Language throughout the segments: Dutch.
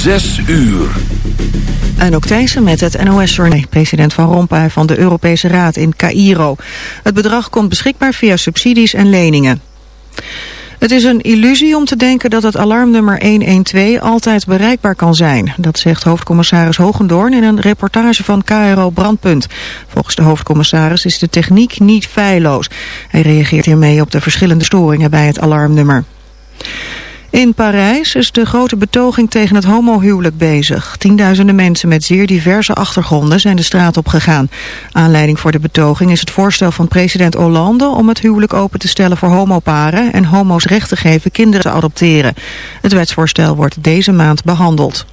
Zes uur. En ook Thijssen met het NOS-journaal. President Van Rompuy van de Europese Raad in Cairo. Het bedrag komt beschikbaar via subsidies en leningen. Het is een illusie om te denken dat het alarmnummer 112 altijd bereikbaar kan zijn. Dat zegt hoofdcommissaris Hogendoorn in een reportage van KRO Brandpunt. Volgens de hoofdcommissaris is de techniek niet feilloos. Hij reageert hiermee op de verschillende storingen bij het alarmnummer. In Parijs is de grote betoging tegen het homohuwelijk bezig. Tienduizenden mensen met zeer diverse achtergronden zijn de straat op gegaan. Aanleiding voor de betoging is het voorstel van president Hollande om het huwelijk open te stellen voor homoparen en homo's recht te geven kinderen te adopteren. Het wetsvoorstel wordt deze maand behandeld.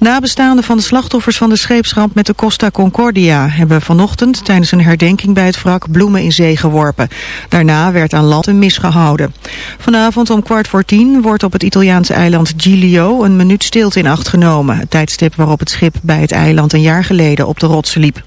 Nabestaanden van de slachtoffers van de scheepsramp met de Costa Concordia hebben vanochtend tijdens een herdenking bij het wrak bloemen in zee geworpen. Daarna werd aan land een mis gehouden. Vanavond om kwart voor tien wordt op het Italiaanse eiland Giglio een minuut stilte in acht genomen. Het tijdstip waarop het schip bij het eiland een jaar geleden op de rotsen liep.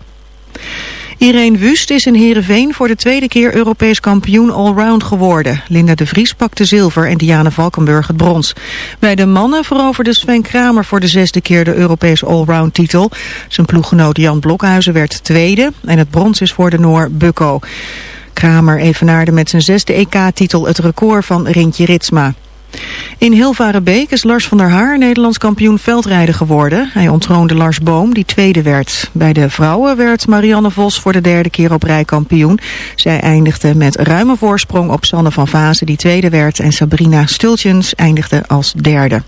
Irene Wust is in Heerenveen voor de tweede keer Europees kampioen allround geworden. Linda de Vries pakte zilver en Diana Valkenburg het brons. Bij de mannen veroverde Sven Kramer voor de zesde keer de Europees allround titel. Zijn ploeggenoot Jan Blokhuizen werd tweede en het brons is voor de Noor Bukko. Kramer evenaarde met zijn zesde EK-titel het record van Rintje Ritsma. In Hilvarenbeek is Lars van der Haar Nederlands kampioen veldrijden geworden. Hij ontroonde Lars Boom, die tweede werd. Bij de vrouwen werd Marianne Vos voor de derde keer op rij kampioen. Zij eindigde met ruime voorsprong op Sanne van Vazen, die tweede werd. En Sabrina Stultjens eindigde als derde.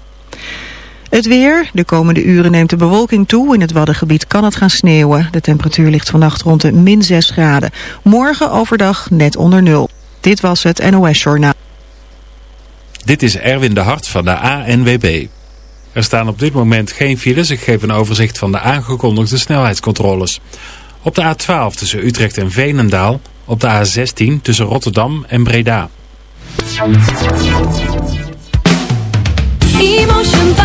Het weer. De komende uren neemt de bewolking toe. In het Waddengebied kan het gaan sneeuwen. De temperatuur ligt vannacht rond de min 6 graden. Morgen overdag net onder nul. Dit was het NOS Journaal. Dit is Erwin de Hart van de ANWB. Er staan op dit moment geen files. Ik geef een overzicht van de aangekondigde snelheidscontroles. Op de A12 tussen Utrecht en Veenendaal. Op de A16 tussen Rotterdam en Breda. Emotion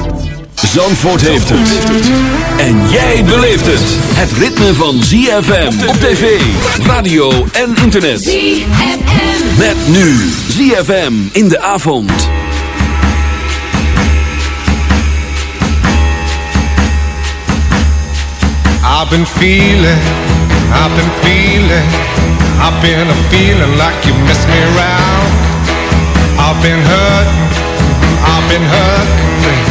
Zandvoort heeft het. En jij beleeft het. Het ritme van ZFM op tv, radio en internet. ZFM. Met nu ZFM in de avond. I've been feeling, I've been feeling, I've been a feeling like you miss me around. I've been hurting, I've been hurting,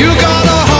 You got a heart.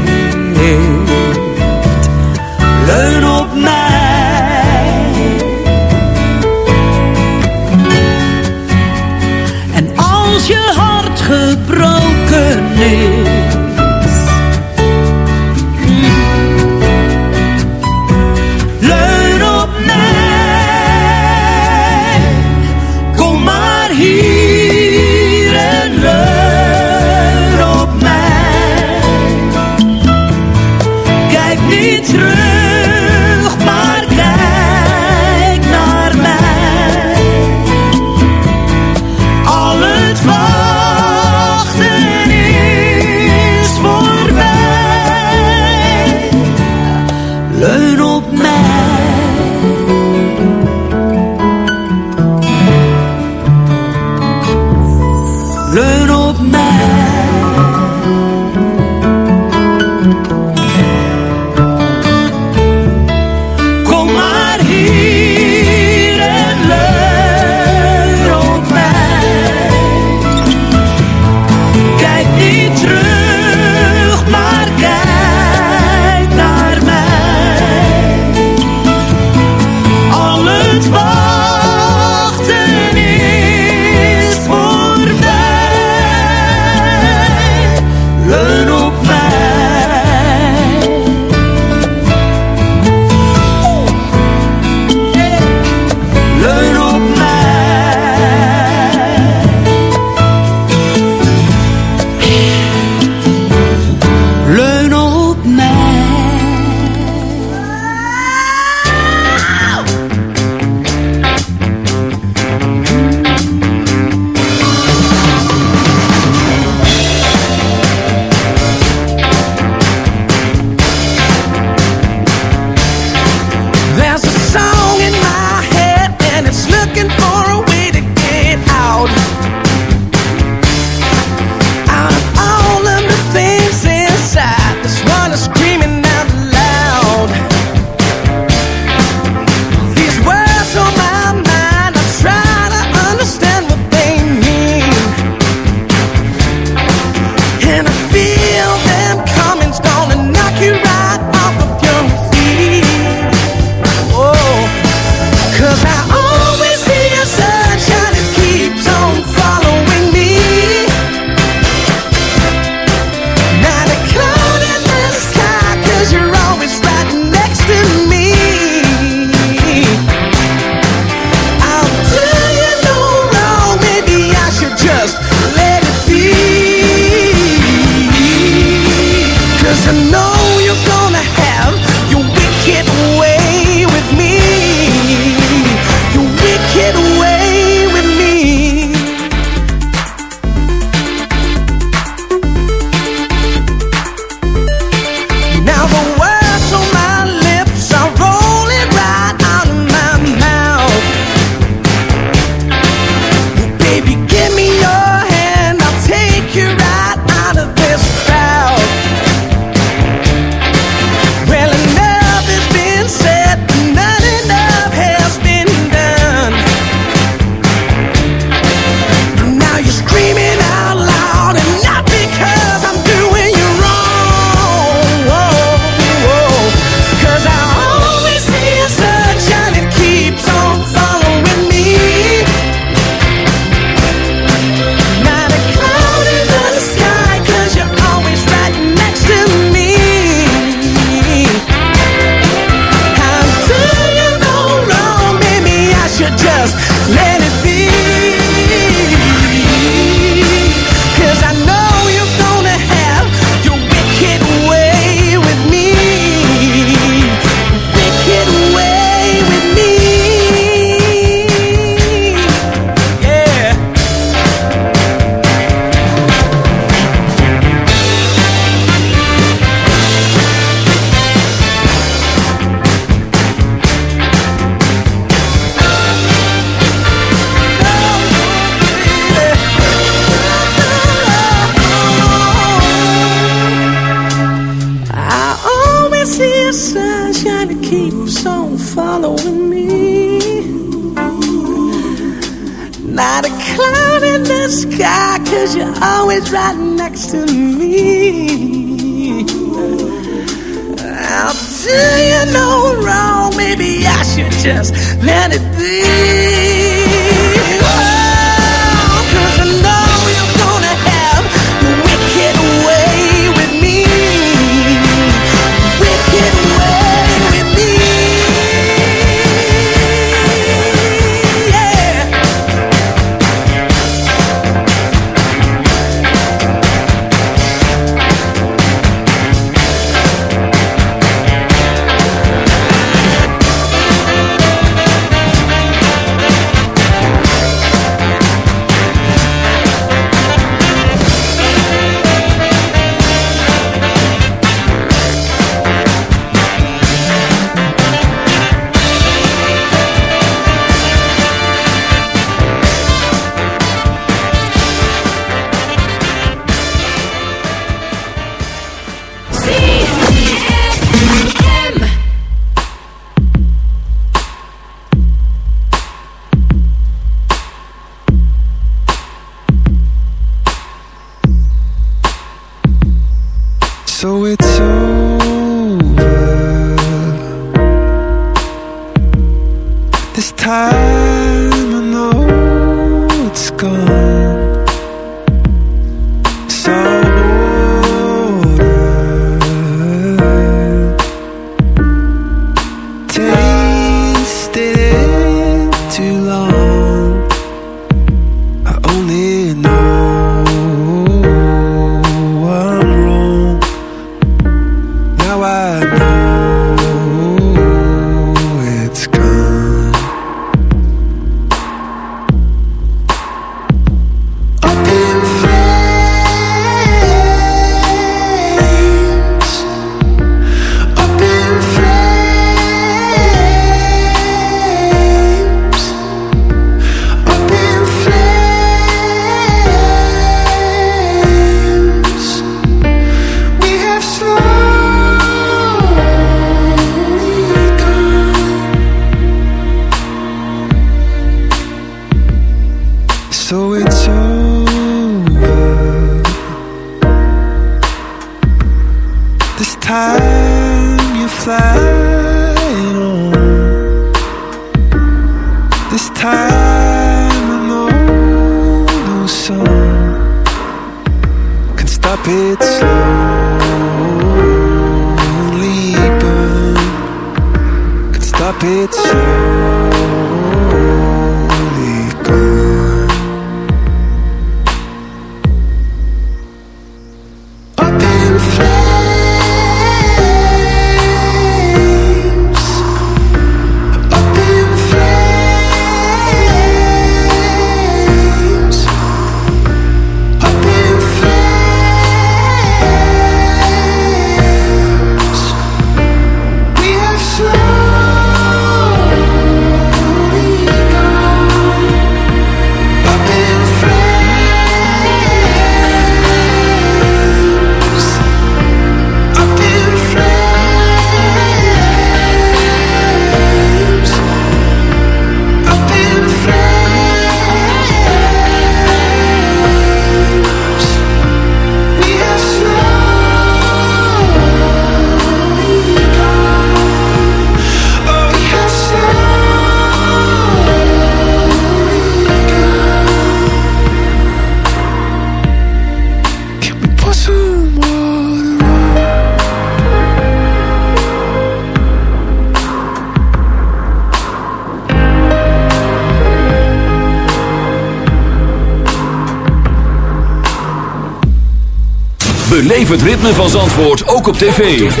Beleef het ritme van Zandvoort ook op tv.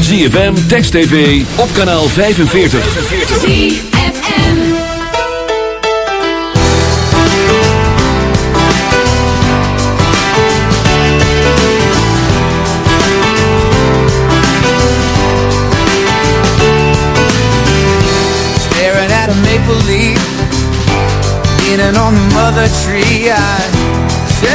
ZFM, Text TV, op kanaal 45. ZFM Staring at a maple leaf Leaning on the mother tree I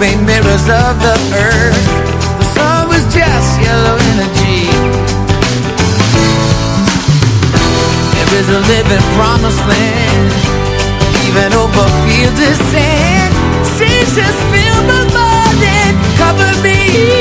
made mirrors of the earth. The sun was just yellow energy. There is a living promised land. Even over fields of sand. Seas just filled the mud and cover me.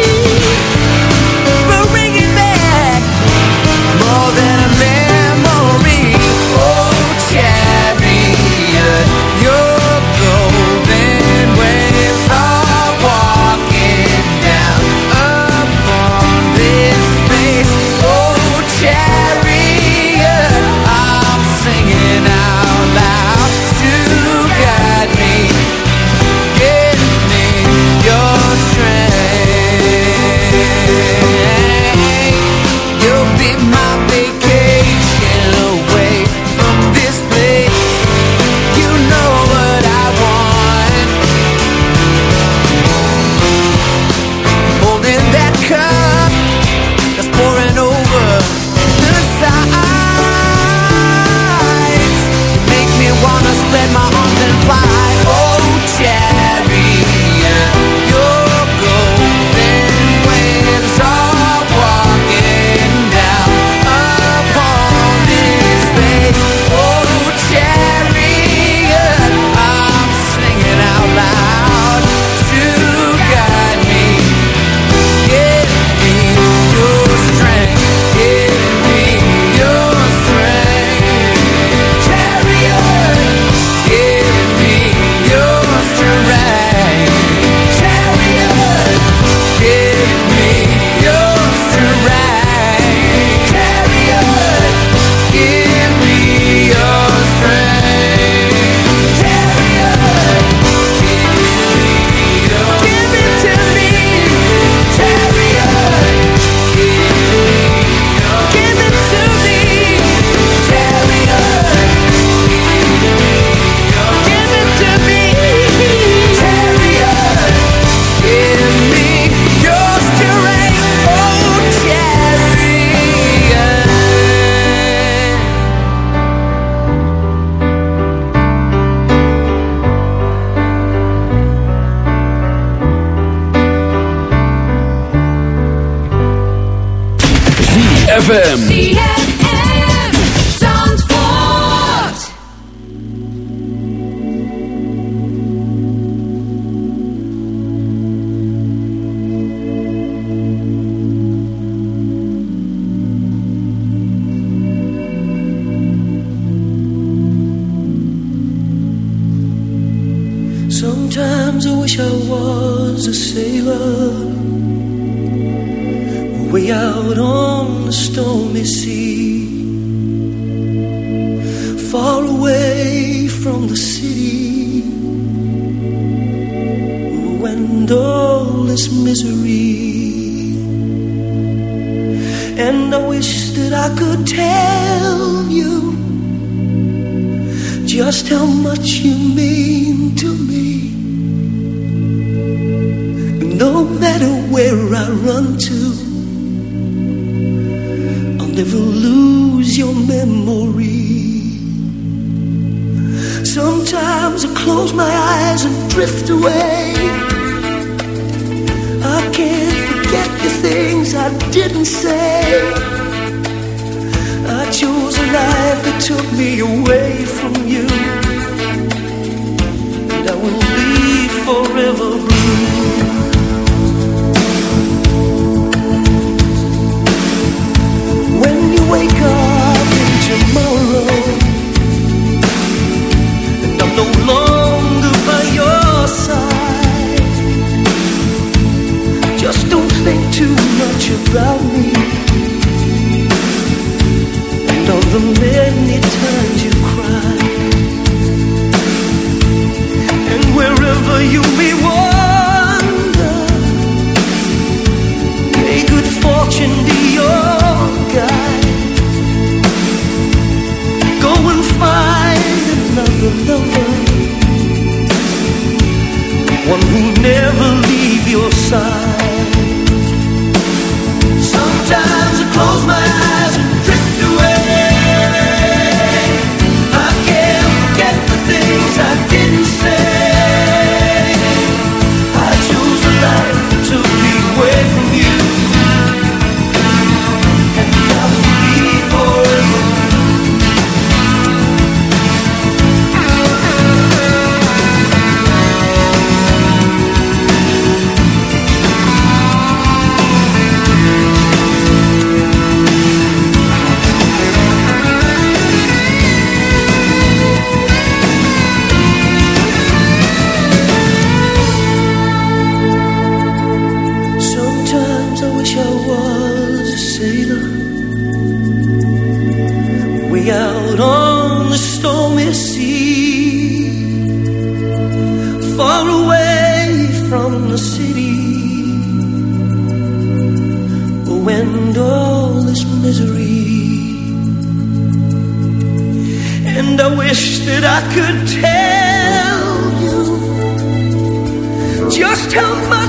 ZFM. Eu não.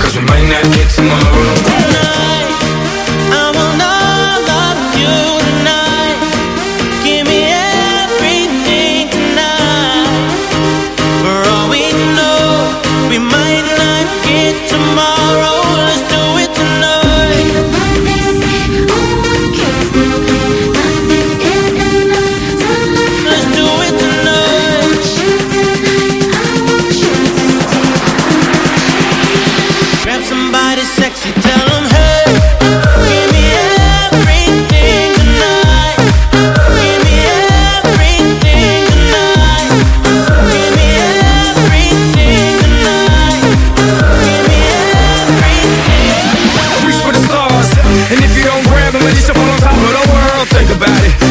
Cause we might not get tomorrow. I want all of you tonight. Give me everything tonight. For all we know, we might not get tomorrow.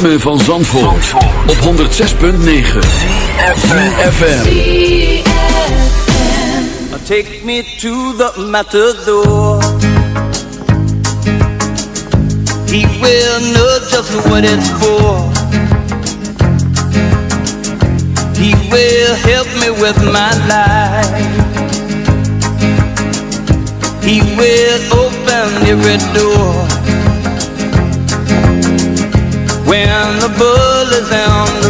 ritme van Zandvoort, op 106.9 FM. Take me to the matador. He will know just what it's for. He will help me with my life. He will open every door. down the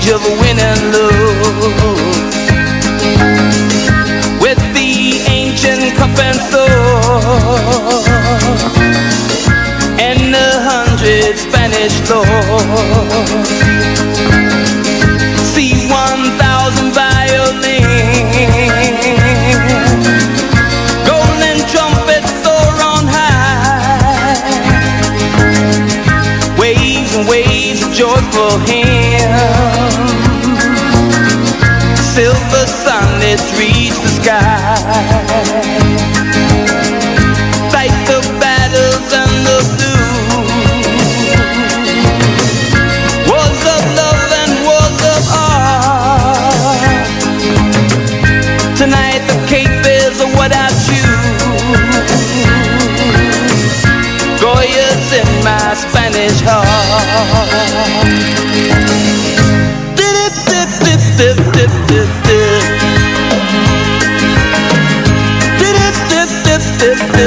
age of win and lose. With the ancient cup and sword and a hundred Spanish lords. See one thousand violins, golden trumpets soar on high, waves and waves of joyful hymns. Sunlets reach the sky. Fight the battles and the blues. Wars of love and wars of art. Tonight the cape is I choose. Goya's in my Spanish heart. Dip, dip, dip, dip. Dip,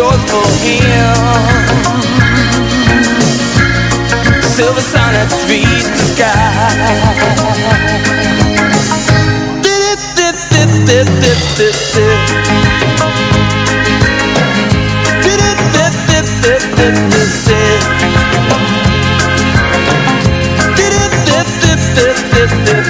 Joyful for him Silver sonnets reach the sky. Dip, dip, dip, dip, dip, dip, dip Dip, dip, dip, dip, dip, dip, dip Dip, dip, dip, dip, dip, dip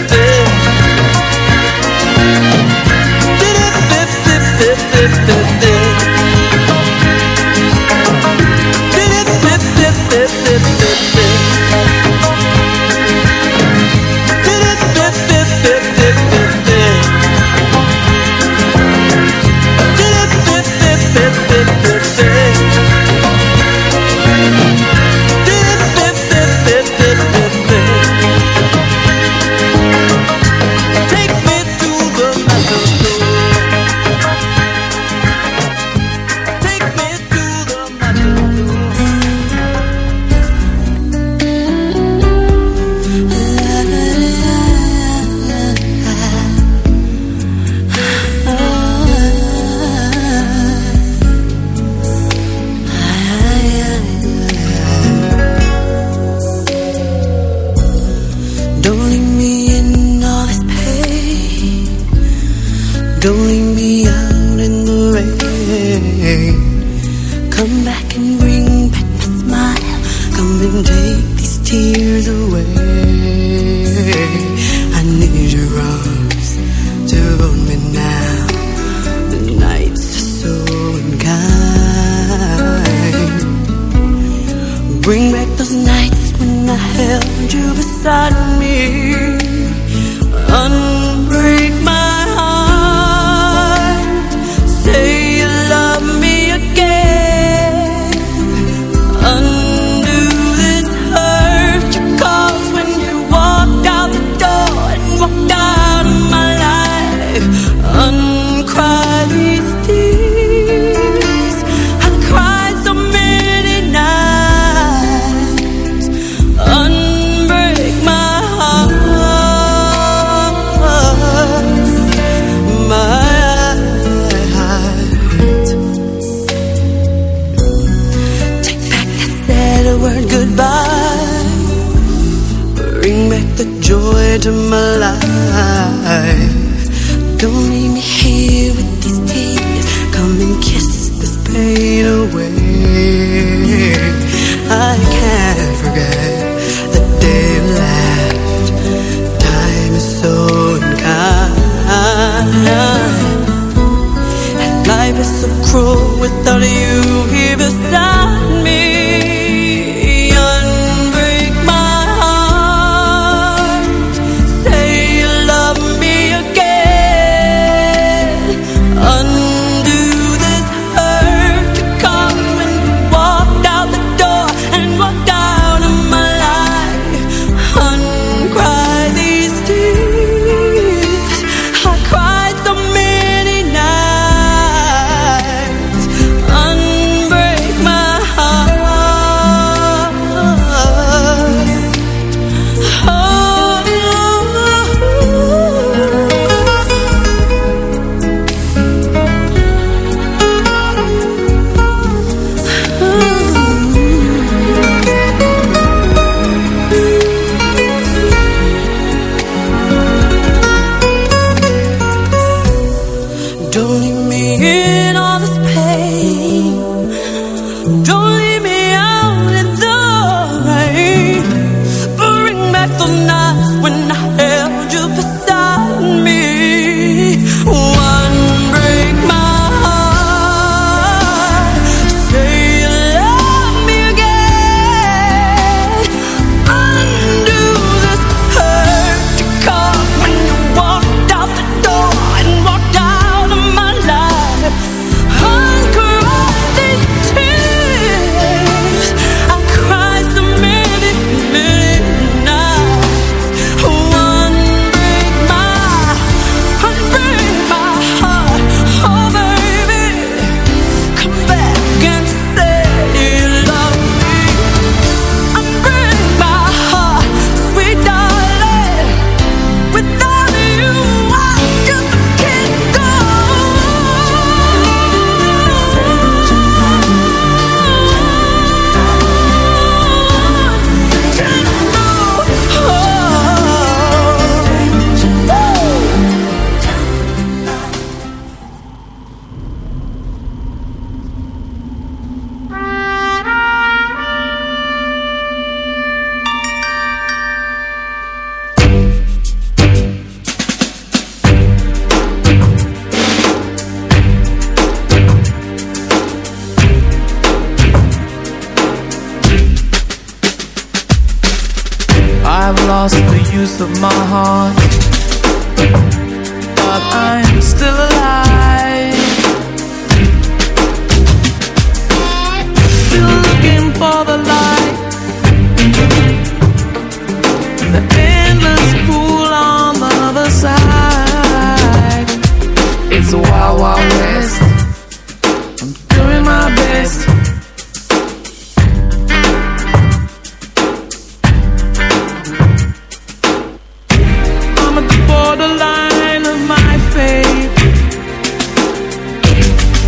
borderline of my faith.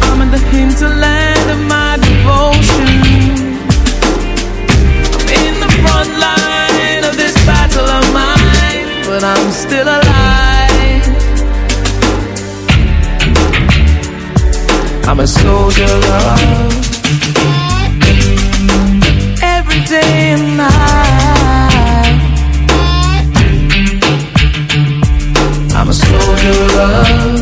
I'm in the hinterland of my devotion. I'm in the front line of this battle of mine But I'm still alive. I'm a soldier of love Every day and night show your love